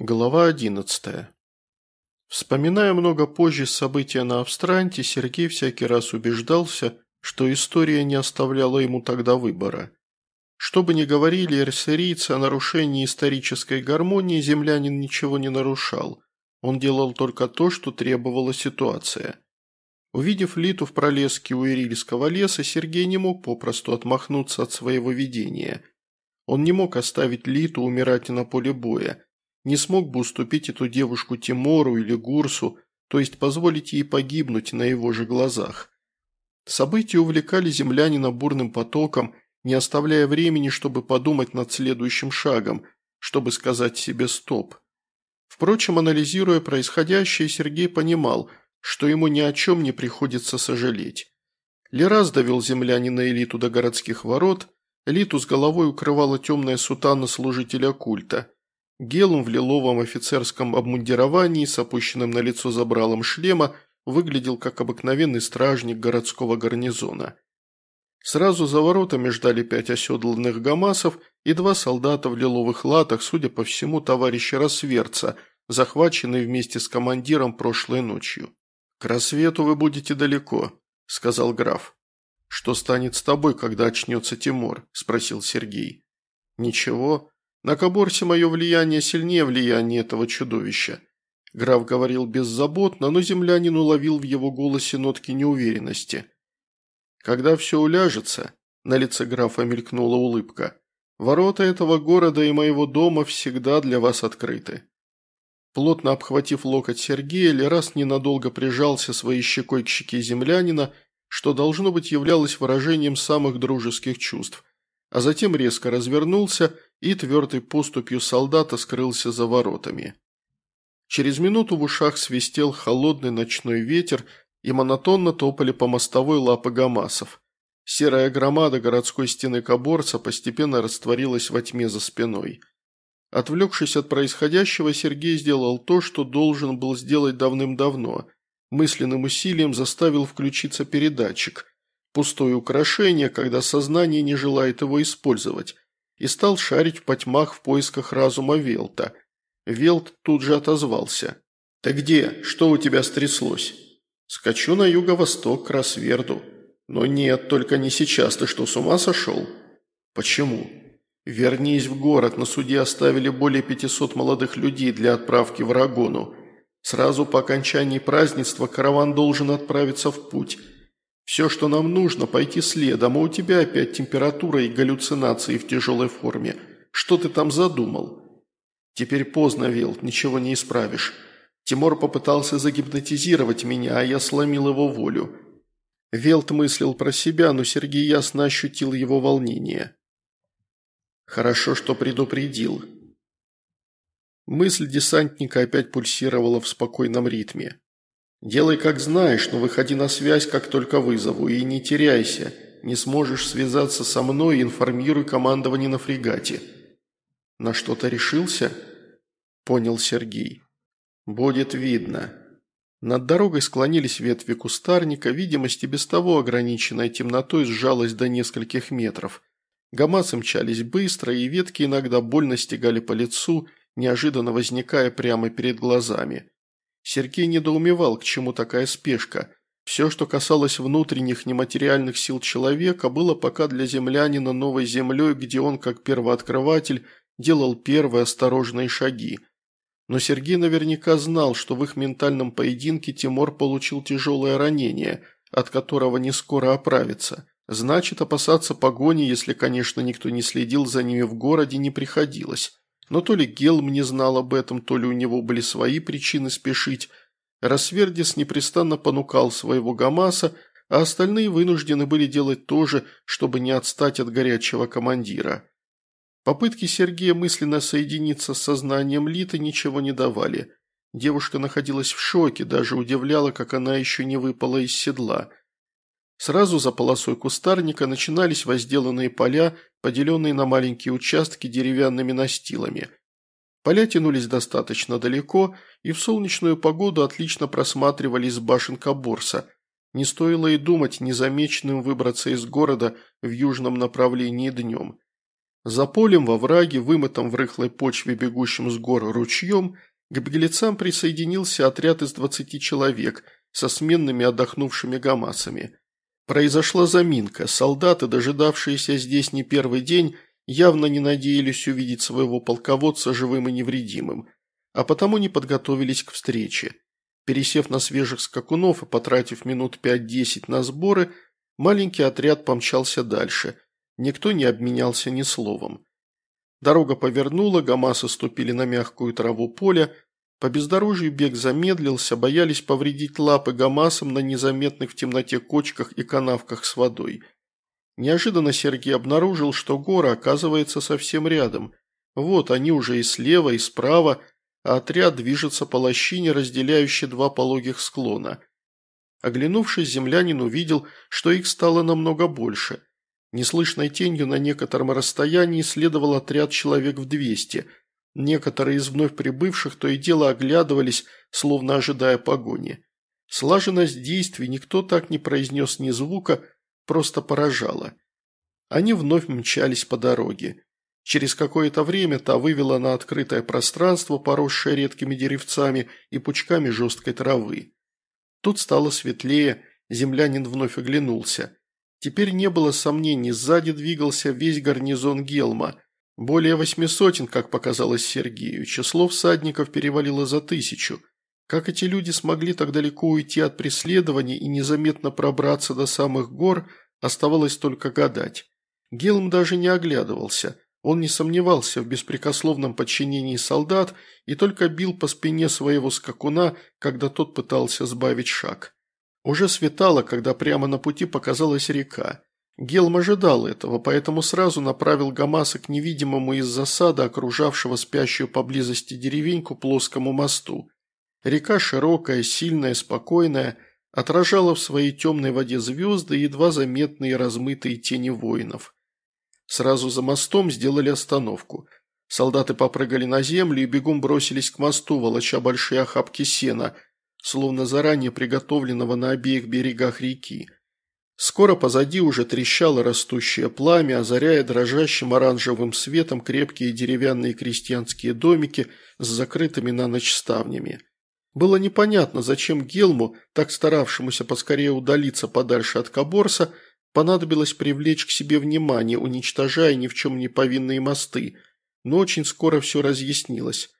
Глава одиннадцатая. Вспоминая много позже события на Австранте, Сергей всякий раз убеждался, что история не оставляла ему тогда выбора. Что бы ни говорили эрсерийцы о нарушении исторической гармонии, землянин ничего не нарушал. Он делал только то, что требовала ситуация. Увидев Литу в пролеске у Ирильского леса, Сергей не мог попросту отмахнуться от своего видения. Он не мог оставить Литу умирать на поле боя – не смог бы уступить эту девушку Тимору или Гурсу, то есть позволить ей погибнуть на его же глазах. События увлекали землянина бурным потоком, не оставляя времени, чтобы подумать над следующим шагом, чтобы сказать себе «стоп». Впрочем, анализируя происходящее, Сергей понимал, что ему ни о чем не приходится сожалеть. Лераз довел землянина элиту до городских ворот, элиту с головой укрывала темная сутана служителя культа – Гелум в лиловом офицерском обмундировании с опущенным на лицо забралом шлема выглядел как обыкновенный стражник городского гарнизона. Сразу за воротами ждали пять оседланных гамасов и два солдата в лиловых латах, судя по всему, товарища Рассверца, захваченные вместе с командиром прошлой ночью. «К рассвету вы будете далеко», – сказал граф. «Что станет с тобой, когда очнется Тимур?» – спросил Сергей. «Ничего. На Каборсе мое влияние сильнее влияния этого чудовища. Граф говорил беззаботно, но землянин уловил в его голосе нотки неуверенности. Когда все уляжется, на лице графа мелькнула улыбка, ворота этого города и моего дома всегда для вас открыты. Плотно обхватив локоть Сергея, Лерас ненадолго прижался своей щекой к щеке землянина, что должно быть являлось выражением самых дружеских чувств, а затем резко развернулся и твердой поступью солдата скрылся за воротами. Через минуту в ушах свистел холодный ночной ветер, и монотонно топали по мостовой лапы гамасов. Серая громада городской стены Коборца постепенно растворилась во тьме за спиной. Отвлекшись от происходящего, Сергей сделал то, что должен был сделать давным-давно. Мысленным усилием заставил включиться передатчик. Пустое украшение, когда сознание не желает его использовать и стал шарить в потьмах в поисках разума Велта. Велт тут же отозвался. «Ты где? Что у тебя стряслось?» «Скачу на юго-восток, к Росверду». «Но нет, только не сейчас. Ты что, с ума сошел?» «Почему?» «Вернись в город. На суде оставили более 500 молодых людей для отправки в Рагону. Сразу по окончании празднества караван должен отправиться в путь». Все, что нам нужно, пойти следом, а у тебя опять температура и галлюцинации в тяжелой форме. Что ты там задумал? Теперь поздно, Велт, ничего не исправишь. Тимур попытался загипнотизировать меня, а я сломил его волю. Велт мыслил про себя, но Сергей ясно ощутил его волнение. Хорошо, что предупредил. Мысль десантника опять пульсировала в спокойном ритме. Делай как знаешь, но выходи на связь, как только вызову, и не теряйся. Не сможешь связаться со мной, информируй командование на фрегате». «На что-то решился?» – понял Сергей. «Будет видно». Над дорогой склонились ветви кустарника, видимость и без того ограниченная темнотой сжалась до нескольких метров. Гамасы мчались быстро, и ветки иногда больно стегали по лицу, неожиданно возникая прямо перед глазами. Сергей недоумевал, к чему такая спешка. Все, что касалось внутренних нематериальных сил человека, было пока для землянина новой землей, где он, как первооткрыватель, делал первые осторожные шаги. Но Сергей наверняка знал, что в их ментальном поединке Тимур получил тяжелое ранение, от которого не скоро оправится. Значит, опасаться погони, если, конечно, никто не следил за ними в городе, не приходилось. Но то ли Гелм не знал об этом, то ли у него были свои причины спешить. Рассвердис непрестанно понукал своего Гамаса, а остальные вынуждены были делать то же, чтобы не отстать от горячего командира. Попытки Сергея мысленно соединиться с сознанием Литы ничего не давали. Девушка находилась в шоке, даже удивляла, как она еще не выпала из седла. Сразу за полосой кустарника начинались возделанные поля, поделенные на маленькие участки деревянными настилами. Поля тянулись достаточно далеко и в солнечную погоду отлично просматривались с башен Каборса. Не стоило и думать незамеченным выбраться из города в южном направлении днем. За полем во враге, вымытом в рыхлой почве бегущим с гор ручьем, к беглецам присоединился отряд из двадцати человек со сменными отдохнувшими гамасами. Произошла заминка, солдаты, дожидавшиеся здесь не первый день, явно не надеялись увидеть своего полководца живым и невредимым, а потому не подготовились к встрече. Пересев на свежих скакунов и потратив минут пять-десять на сборы, маленький отряд помчался дальше. Никто не обменялся ни словом. Дорога повернула, гамасы ступили на мягкую траву поля. По бездорожью бег замедлился, боялись повредить лапы гамасам на незаметных в темноте кочках и канавках с водой. Неожиданно Сергей обнаружил, что гора оказывается совсем рядом. Вот они уже и слева, и справа, а отряд движется по лощине, разделяющей два пологих склона. Оглянувшись, землянин увидел, что их стало намного больше. Неслышной тенью на некотором расстоянии следовал отряд человек в двести. Некоторые из вновь прибывших то и дело оглядывались, словно ожидая погони. Слаженность действий никто так не произнес ни звука, просто поражала. Они вновь мчались по дороге. Через какое-то время та вывела на открытое пространство, поросшее редкими деревцами и пучками жесткой травы. Тут стало светлее, землянин вновь оглянулся. Теперь не было сомнений, сзади двигался весь гарнизон Гелма. Более восьми сотен, как показалось Сергею, число всадников перевалило за тысячу. Как эти люди смогли так далеко уйти от преследования и незаметно пробраться до самых гор, оставалось только гадать. Гелм даже не оглядывался – он не сомневался в беспрекословном подчинении солдат и только бил по спине своего скакуна, когда тот пытался сбавить шаг. Уже светало, когда прямо на пути показалась река. Гелм ожидал этого, поэтому сразу направил Гамаса к невидимому из засады, окружавшего спящую поблизости деревеньку, плоскому мосту. Река широкая, сильная, спокойная, отражала в своей темной воде звезды, едва заметные размытые тени воинов – Сразу за мостом сделали остановку. Солдаты попрыгали на землю и бегом бросились к мосту, волоча большие охапки сена, словно заранее приготовленного на обеих берегах реки. Скоро позади уже трещало растущее пламя, озаряя дрожащим оранжевым светом крепкие деревянные крестьянские домики с закрытыми на ночь ставнями. Было непонятно, зачем Гелму, так старавшемуся поскорее удалиться подальше от Каборса, Понадобилось привлечь к себе внимание, уничтожая ни в чем не повинные мосты, но очень скоро все разъяснилось.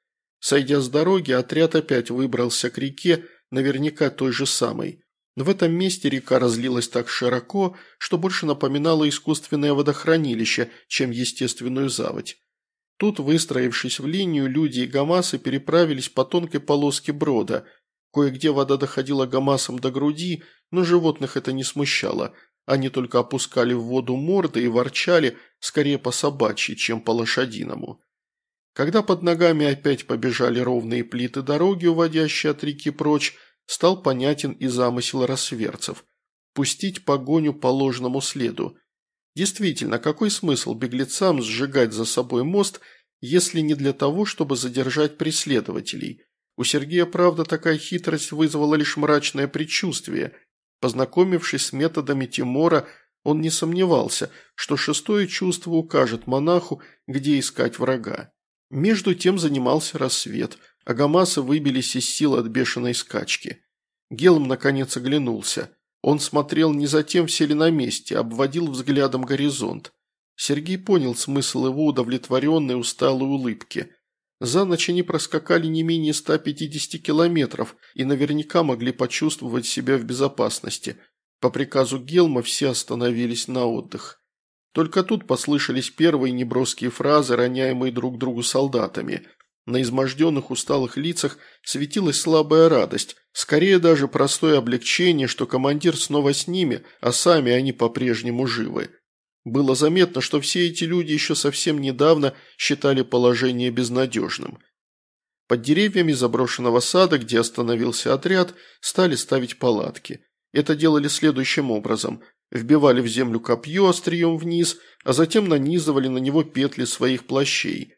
Сойдя с дороги, отряд опять выбрался к реке, наверняка той же самой. В этом месте река разлилась так широко, что больше напоминала искусственное водохранилище, чем естественную заводь. Тут, выстроившись в линию, люди и гамасы переправились по тонкой полоске брода. Кое-где вода доходила гамасам до груди, но животных это не смущало – они только опускали в воду морды и ворчали скорее по собачьи, чем по лошадиному. Когда под ногами опять побежали ровные плиты дороги, уводящие от реки прочь, стал понятен и замысел рассверцев – пустить погоню по ложному следу. Действительно, какой смысл беглецам сжигать за собой мост, если не для того, чтобы задержать преследователей? У Сергея, правда, такая хитрость вызвала лишь мрачное предчувствие – Познакомившись с методами Тимора, он не сомневался, что шестое чувство укажет монаху, где искать врага. Между тем занимался рассвет, а выбились из сил от бешеной скачки. Гелм наконец оглянулся. Он смотрел не за тем, все ли на месте, а обводил взглядом горизонт. Сергей понял смысл его удовлетворенной усталой улыбки. За ночь они проскакали не менее 150 километров и наверняка могли почувствовать себя в безопасности. По приказу Гелма все остановились на отдых. Только тут послышались первые неброские фразы, роняемые друг другу солдатами. На изможденных усталых лицах светилась слабая радость, скорее даже простое облегчение, что командир снова с ними, а сами они по-прежнему живы. Было заметно, что все эти люди еще совсем недавно считали положение безнадежным. Под деревьями заброшенного сада, где остановился отряд, стали ставить палатки. Это делали следующим образом. Вбивали в землю копье острием вниз, а затем нанизывали на него петли своих плащей.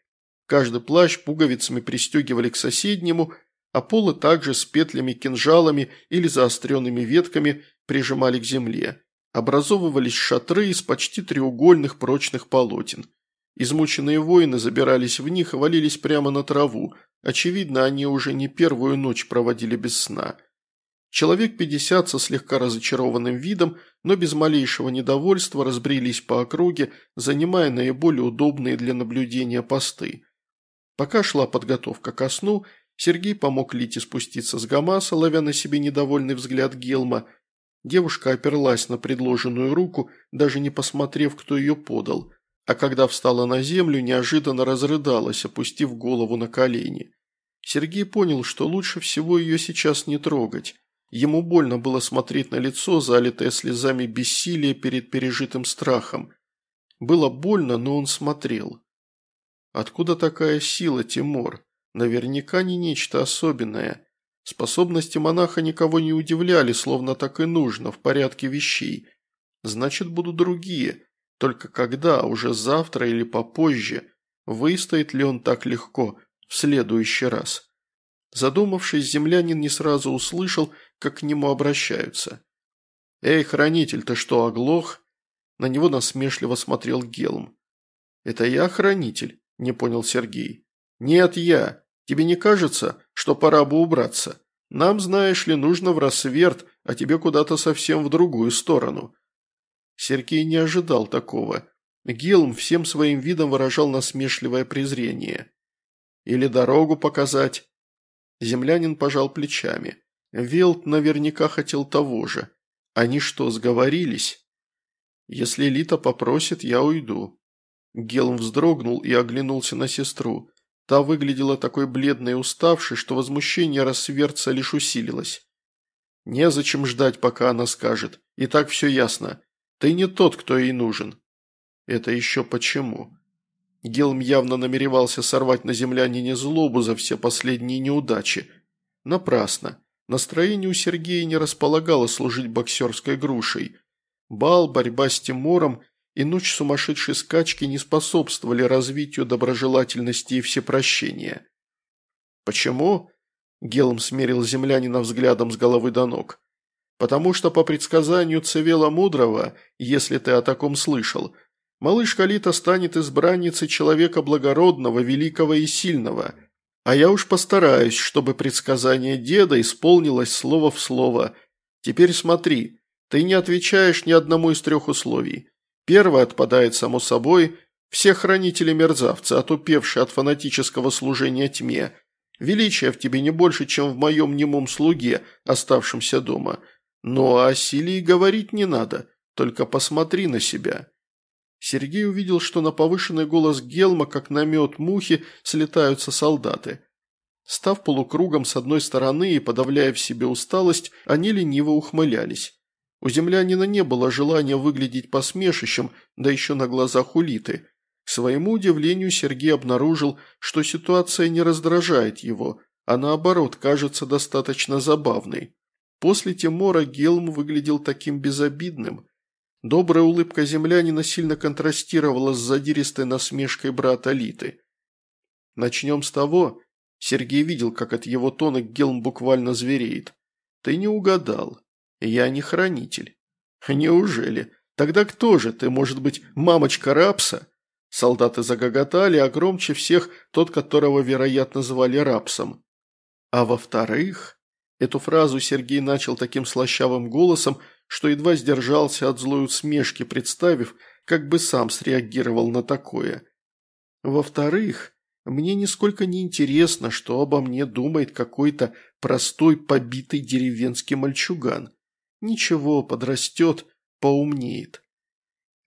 Каждый плащ пуговицами пристегивали к соседнему, а полы также с петлями, кинжалами или заостренными ветками прижимали к земле образовывались шатры из почти треугольных прочных полотен. Измученные воины забирались в них и валились прямо на траву. Очевидно, они уже не первую ночь проводили без сна. Человек пятьдесят со слегка разочарованным видом, но без малейшего недовольства разбрелись по округе, занимая наиболее удобные для наблюдения посты. Пока шла подготовка ко сну, Сергей помог Лите спуститься с Гамаса, ловя на себе недовольный взгляд Гелма. Девушка оперлась на предложенную руку, даже не посмотрев, кто ее подал – а когда встала на землю, неожиданно разрыдалась, опустив голову на колени. Сергей понял, что лучше всего ее сейчас не трогать. Ему больно было смотреть на лицо, залитое слезами бессилия перед пережитым страхом. Было больно, но он смотрел. Откуда такая сила, Тимур? Наверняка не нечто особенное. Способности монаха никого не удивляли, словно так и нужно, в порядке вещей. Значит, будут другие. Только когда, уже завтра или попозже, выстоит ли он так легко в следующий раз? Задумавшись, землянин не сразу услышал, как к нему обращаются. «Эй, хранитель, ты что, оглох?» На него насмешливо смотрел Гелм. «Это я хранитель?» – не понял Сергей. «Нет, я. Тебе не кажется, что пора бы убраться? Нам, знаешь ли, нужно в рассверт, а тебе куда-то совсем в другую сторону. Сергей не ожидал такого. Гелм всем своим видом выражал насмешливое презрение. «Или дорогу показать?» Землянин пожал плечами. Велт наверняка хотел того же. Они что, сговорились? «Если Лита попросит, я уйду». Гелм вздрогнул и оглянулся на сестру. Та выглядела такой бледной и уставшей, что возмущение рассверца лишь усилилось. «Незачем ждать, пока она скажет. И так все ясно. Ты не тот, кто ей нужен». «Это еще почему?» Гелм явно намеревался сорвать на землянине злобу за все последние неудачи. Напрасно. Настроение у Сергея не располагало служить боксерской грушей. Бал, борьба с Тимуром и ночь сумасшедшей скачки не способствовали развитию доброжелательности и всепрощения. «Почему?» – Гелм смерил землянина взглядом с головы до ног потому что по предсказанию Цевела Мудрого, если ты о таком слышал, малышка Лита станет избранницей человека благородного, великого и сильного. А я уж постараюсь, чтобы предсказание деда исполнилось слово в слово. Теперь смотри, ты не отвечаешь ни одному из трех условий. Первое отпадает само собой, все хранители мерзавцы, отупевшие от фанатического служения тьме. Величия в тебе не больше, чем в моем немом слуге, оставшемся дома – но о силе и говорить не надо, только посмотри на себя». Сергей увидел, что на повышенный голос Гелма, как на мед мухи, слетаются солдаты. Став полукругом с одной стороны и подавляя в себе усталость, они лениво ухмылялись. У землянина не было желания выглядеть посмешищем, да еще на глазах улиты. К своему удивлению Сергей обнаружил, что ситуация не раздражает его, а наоборот кажется достаточно забавной. После Тимора Гелм выглядел таким безобидным. Добрая улыбка землянина сильно контрастировала с задиристой насмешкой брата Литы. Начнем с того, Сергей видел, как от его тона Гелм буквально звереет. Ты не угадал. Я не хранитель. Неужели? Тогда кто же ты? Может быть, мамочка Рапса? Солдаты загоготали, а громче всех тот, которого, вероятно, звали Рапсом. А во-вторых, Эту фразу Сергей начал таким слащавым голосом, что едва сдержался от злой усмешки, представив, как бы сам среагировал на такое. Во-вторых, мне нисколько не интересно, что обо мне думает какой-то простой побитый деревенский мальчуган. Ничего, подрастет, поумнеет.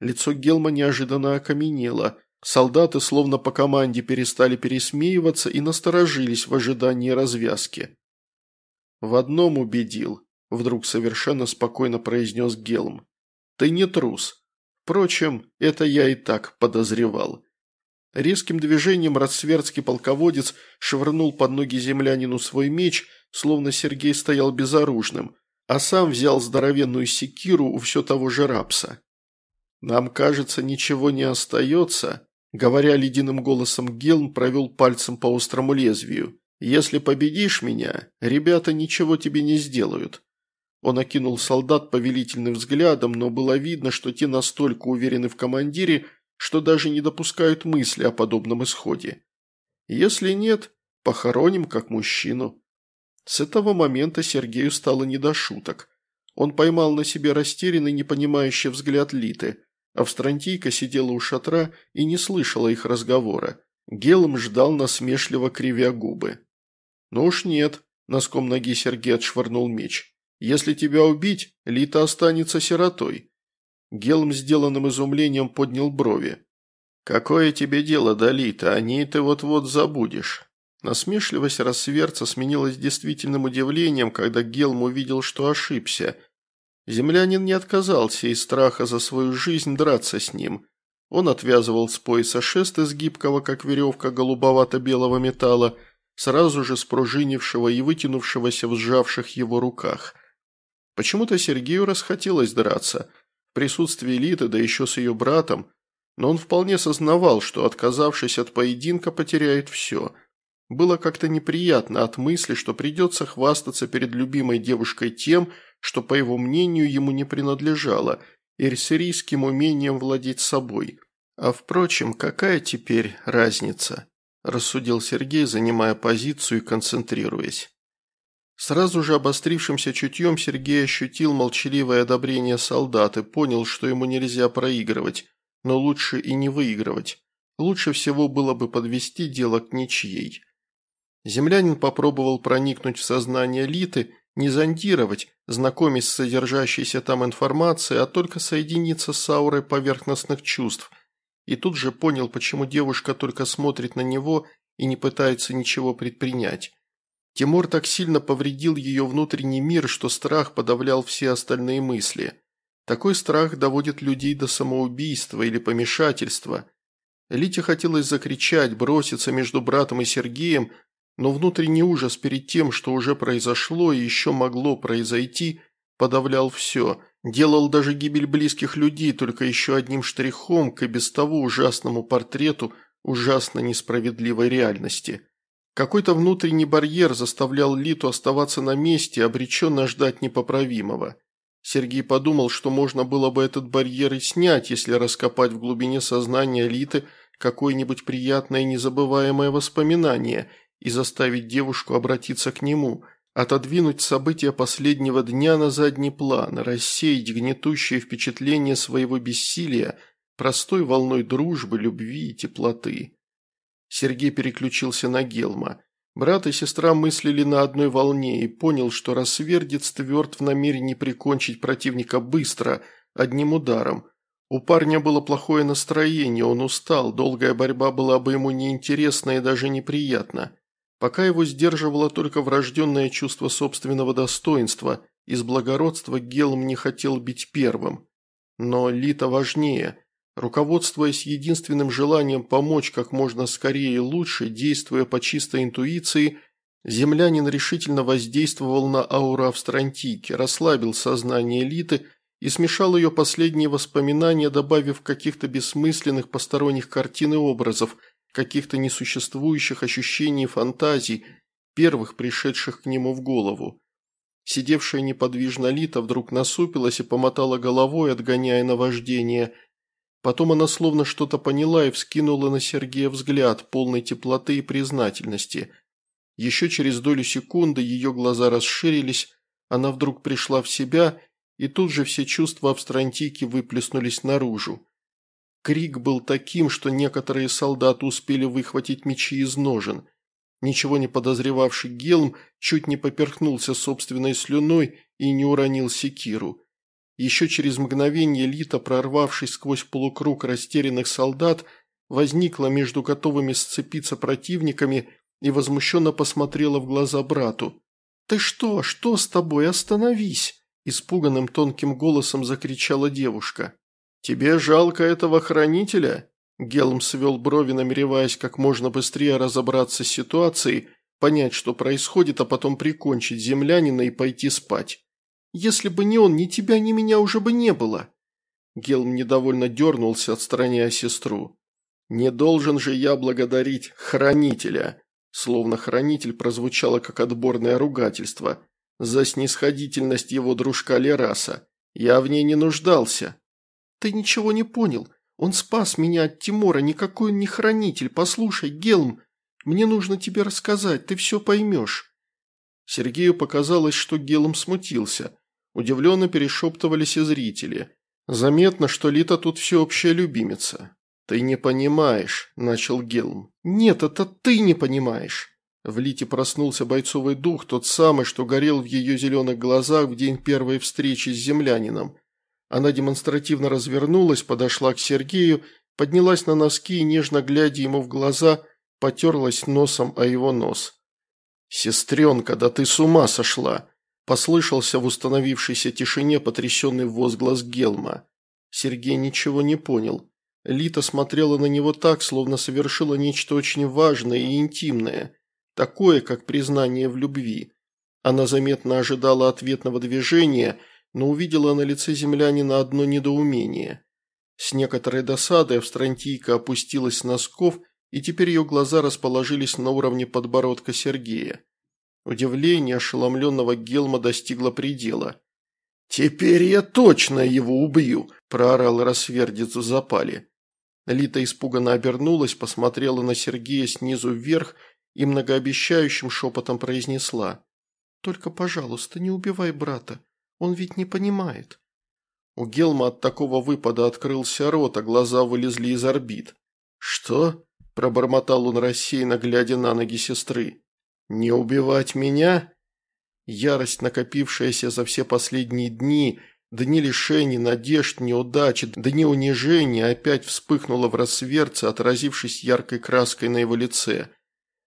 Лицо Гелма неожиданно окаменело. Солдаты, словно по команде, перестали пересмеиваться и насторожились в ожидании развязки. «В одном убедил», – вдруг совершенно спокойно произнес Гелм. «Ты не трус. Впрочем, это я и так подозревал». Резким движением рассвердский полководец швырнул под ноги землянину свой меч, словно Сергей стоял безоружным, а сам взял здоровенную секиру у все того же рапса. «Нам, кажется, ничего не остается», – говоря ледяным голосом Гелм провел пальцем по острому лезвию. Если победишь меня, ребята ничего тебе не сделают». Он окинул солдат повелительным взглядом, но было видно, что те настолько уверены в командире, что даже не допускают мысли о подобном исходе. Если нет, похороним как мужчину. С этого момента Сергею стало не до шуток. Он поймал на себе растерянный, непонимающий взгляд Литы. Австрантийка сидела у шатра и не слышала их разговора. Гелом ждал насмешливо кривя губы. «Ну уж нет», – носком ноги Сергей отшвырнул меч. «Если тебя убить, Лита останется сиротой». Гелм сделанным изумлением поднял брови. «Какое тебе дело до Лита? О ней ты вот-вот забудешь». Насмешливость рассверца сменилась действительным удивлением, когда Гелм увидел, что ошибся. Землянин не отказался из страха за свою жизнь драться с ним. Он отвязывал с пояса шест из гибкого, как веревка, голубовато-белого металла, сразу же спружинившего и вытянувшегося в сжавших его руках. Почему-то Сергею расхотелось драться. В присутствии Литы, да еще с ее братом, но он вполне сознавал, что, отказавшись от поединка, потеряет все – было как-то неприятно от мысли, что придется хвастаться перед любимой девушкой тем, что, по его мнению, ему не принадлежало, эрсерийским умением владеть собой. А впрочем, какая теперь разница? Рассудил Сергей, занимая позицию и концентрируясь. Сразу же обострившимся чутьем Сергей ощутил молчаливое одобрение солдат и понял, что ему нельзя проигрывать, но лучше и не выигрывать. Лучше всего было бы подвести дело к ничьей. Землянин попробовал проникнуть в сознание Литы, не зондировать, знакомясь с содержащейся там информацией, а только соединиться с аурой поверхностных чувств. И тут же понял, почему девушка только смотрит на него и не пытается ничего предпринять. Тимур так сильно повредил ее внутренний мир, что страх подавлял все остальные мысли. Такой страх доводит людей до самоубийства или помешательства. Лите хотелось закричать, броситься между братом и Сергеем, но внутренний ужас перед тем, что уже произошло и еще могло произойти, подавлял все, делал даже гибель близких людей только еще одним штрихом к и без того ужасному портрету ужасно несправедливой реальности. Какой-то внутренний барьер заставлял Литу оставаться на месте, обреченно ждать непоправимого. Сергей подумал, что можно было бы этот барьер и снять, если раскопать в глубине сознания Литы какое-нибудь приятное и незабываемое воспоминание – и заставить девушку обратиться к нему, отодвинуть события последнего дня на задний план, рассеять гнетущее впечатление своего бессилия простой волной дружбы, любви и теплоты. Сергей переключился на Гелма. Брат и сестра мыслили на одной волне и понял, что рассвердец тверд в намерении прикончить противника быстро, одним ударом. У парня было плохое настроение, он устал, долгая борьба была бы ему неинтересна и даже неприятна. Пока его сдерживало только врожденное чувство собственного достоинства, из благородства Гелм не хотел быть первым. Но Лита важнее. Руководствуясь единственным желанием помочь как можно скорее и лучше, действуя по чистой интуиции, землянин решительно воздействовал на ауру Австрантики, расслабил сознание Литы и смешал ее последние воспоминания, добавив каких-то бессмысленных посторонних картин и образов – каких-то несуществующих ощущений и фантазий, первых пришедших к нему в голову. Сидевшая неподвижно Лита вдруг насупилась и помотала головой, отгоняя наваждение. Потом она словно что-то поняла и вскинула на Сергея взгляд, полной теплоты и признательности. Еще через долю секунды ее глаза расширились, она вдруг пришла в себя, и тут же все чувства Австрантики выплеснулись наружу. Крик был таким, что некоторые солдаты успели выхватить мечи из ножен. Ничего не подозревавший Гелм чуть не поперхнулся собственной слюной и не уронил секиру. Еще через мгновение Лита, прорвавшись сквозь полукруг растерянных солдат, возникла между готовыми сцепиться противниками и возмущенно посмотрела в глаза брату. «Ты что? Что с тобой? Остановись!» Испуганным тонким голосом закричала девушка. «Тебе жалко этого хранителя?» Гелм свел брови, намереваясь как можно быстрее разобраться с ситуацией, понять, что происходит, а потом прикончить землянина и пойти спать. «Если бы не он, ни тебя, ни меня уже бы не было!» Гелм недовольно дернулся, отстраняя сестру. «Не должен же я благодарить хранителя!» Словно хранитель прозвучало как отборное ругательство. «За снисходительность его дружка Лераса. Я в ней не нуждался!» «Ты ничего не понял. Он спас меня от Тимора, никакой он не хранитель. Послушай, Гелм, мне нужно тебе рассказать, ты все поймешь». Сергею показалось, что Гелм смутился. Удивленно перешептывались и зрители. Заметно, что Лита тут всеобщая любимица. «Ты не понимаешь», – начал Гелм. «Нет, это ты не понимаешь». В Лите проснулся бойцовый дух, тот самый, что горел в ее зеленых глазах в день первой встречи с землянином. Она демонстративно развернулась, подошла к Сергею, поднялась на носки и, нежно глядя ему в глаза, потерлась носом о его нос. «Сестренка, да ты с ума сошла!» – послышался в установившейся тишине потрясенный возглас Гелма. Сергей ничего не понял. Лита смотрела на него так, словно совершила нечто очень важное и интимное – такое, как признание в любви. Она заметно ожидала ответного движения, но увидела на лице землянина одно недоумение. С некоторой досадой Австрантийка опустилась носков, и теперь ее глаза расположились на уровне подбородка Сергея. Удивление ошеломленного Гелма достигло предела. «Теперь я точно его убью!» – проорал Рассвердец в запале. Лита испуганно обернулась, посмотрела на Сергея снизу вверх и многообещающим шепотом произнесла. «Только, пожалуйста, не убивай брата, он ведь не понимает». У Гелма от такого выпада открылся рот, а глаза вылезли из орбит. «Что?» – пробормотал он рассеянно, глядя на ноги сестры. «Не убивать меня?» Ярость, накопившаяся за все последние дни, дни лишений, надежд, неудачи, дни унижения, опять вспыхнула в рассверце, отразившись яркой краской на его лице –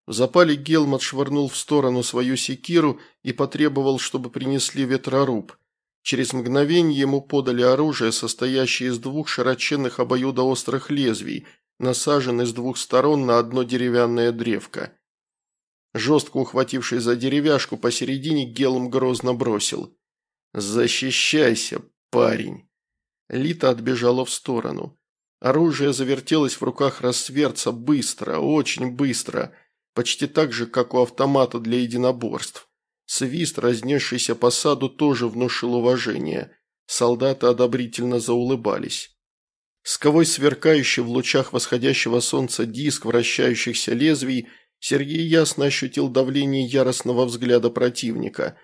в запале Гелм отшвырнул в сторону свою секиру и потребовал, чтобы принесли ветроруб. Через мгновение ему подали оружие, состоящее из двух широченных обоюдоострых лезвий, насаженных с двух сторон на одно деревянное древко. Жестко ухватившись за деревяшку посередине, Гелм грозно бросил. «Защищайся, парень!» Лита отбежала в сторону. Оружие завертелось в руках рассверца быстро, очень быстро – почти так же, как у автомата для единоборств. Свист, разнесшийся по саду, тоже внушил уважение. Солдаты одобрительно заулыбались. Сквозь сверкающий в лучах восходящего солнца диск вращающихся лезвий, Сергей ясно ощутил давление яростного взгляда противника.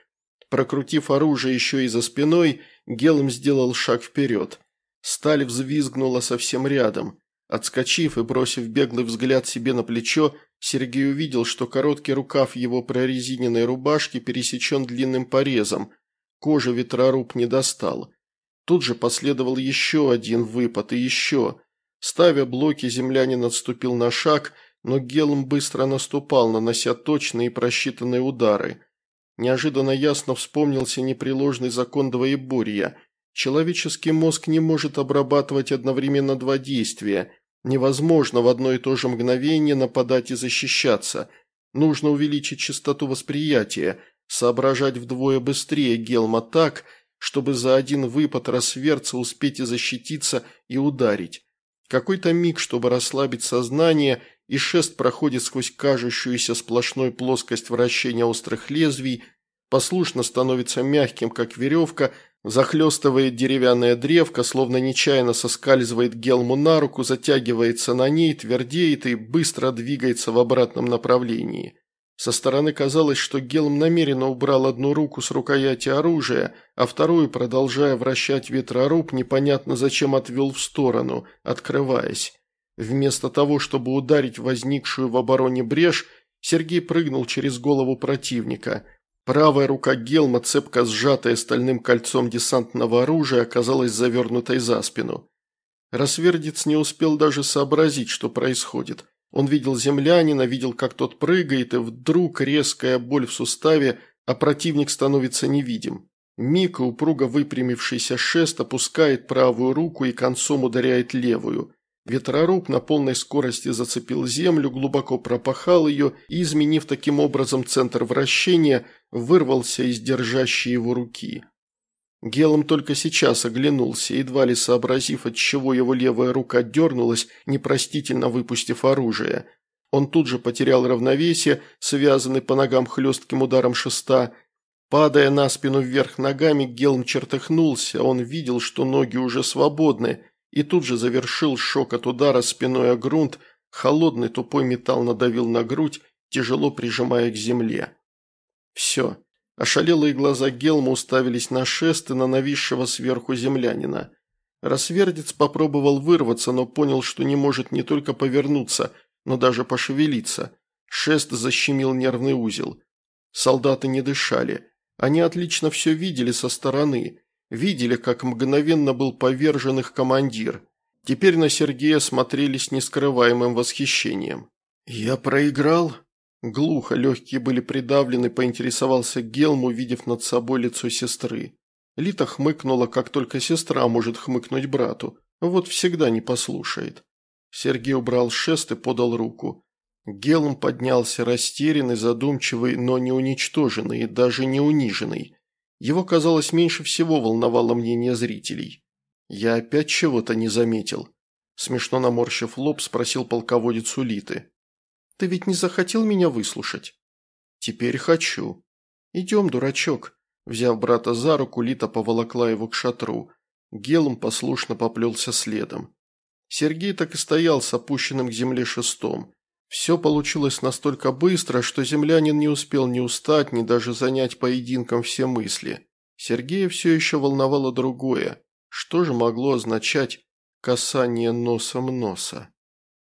Прокрутив оружие еще и за спиной, Гелм сделал шаг вперед. Сталь взвизгнула совсем рядом. Отскочив и бросив беглый взгляд себе на плечо, Сергей увидел, что короткий рукав его прорезиненной рубашки пересечен длинным порезом. Кожа ветроруб не достал. Тут же последовал еще один выпад и еще. Ставя блоки, землянин отступил на шаг, но Гелм быстро наступал, нанося точные и просчитанные удары. Неожиданно ясно вспомнился непреложный закон двоеборья. Человеческий мозг не может обрабатывать одновременно два действия – Невозможно в одно и то же мгновение нападать и защищаться. Нужно увеличить частоту восприятия, соображать вдвое быстрее Гелма так, чтобы за один выпад рассверца успеть и защититься, и ударить. Какой-то миг, чтобы расслабить сознание, и шест проходит сквозь кажущуюся сплошной плоскость вращения острых лезвий, послушно становится мягким, как веревка, Захлестывает деревянная древко, словно нечаянно соскальзывает гелму на руку, затягивается на ней, твердеет и быстро двигается в обратном направлении. Со стороны казалось, что Гелм намеренно убрал одну руку с рукояти оружия, а вторую, продолжая вращать ветроруб, непонятно зачем отвел в сторону, открываясь. Вместо того, чтобы ударить возникшую в обороне брешь, Сергей прыгнул через голову противника – Правая рука Гелма, цепко сжатая стальным кольцом десантного оружия, оказалась завернутой за спину. Рассвердец не успел даже сообразить, что происходит. Он видел землянина, видел, как тот прыгает, и вдруг резкая боль в суставе, а противник становится невидим. Мика, упруго выпрямившийся шест, опускает правую руку и концом ударяет левую. Ветроруб на полной скорости зацепил землю, глубоко пропахал ее и, изменив таким образом центр вращения, вырвался из держащей его руки. Гелом только сейчас оглянулся, едва ли сообразив, от чего его левая рука дернулась, непростительно выпустив оружие. Он тут же потерял равновесие, связанный по ногам хлестким ударом шеста. Падая на спину вверх ногами, Гелм чертыхнулся, он видел, что ноги уже свободны – и тут же завершил шок от удара спиной о грунт, холодный тупой металл надавил на грудь, тяжело прижимая к земле. Все. Ошалелые глаза Гелма уставились на шест и на нависшего сверху землянина. Рассвердец попробовал вырваться, но понял, что не может не только повернуться, но даже пошевелиться. Шест защемил нервный узел. Солдаты не дышали. Они отлично все видели со стороны. Видели, как мгновенно был повержен их командир. Теперь на Сергея смотрели с нескрываемым восхищением. «Я проиграл?» Глухо, легкие были придавлены, поинтересовался Гелм, увидев над собой лицо сестры. Лита хмыкнула, как только сестра может хмыкнуть брату. Вот всегда не послушает. Сергей убрал шест и подал руку. Гелм поднялся растерянный, задумчивый, но не уничтоженный даже не униженный. Его, казалось, меньше всего волновало мнение зрителей. «Я опять чего-то не заметил», – смешно наморщив лоб, спросил полководец Улиты. «Ты ведь не захотел меня выслушать?» «Теперь хочу». «Идем, дурачок», – взяв брата за руку, Лита поволокла его к шатру. Гелм послушно поплелся следом. Сергей так и стоял с опущенным к земле шестом. Все получилось настолько быстро, что землянин не успел ни устать, ни даже занять поединком все мысли. Сергея все еще волновало другое. Что же могло означать касание носом носа?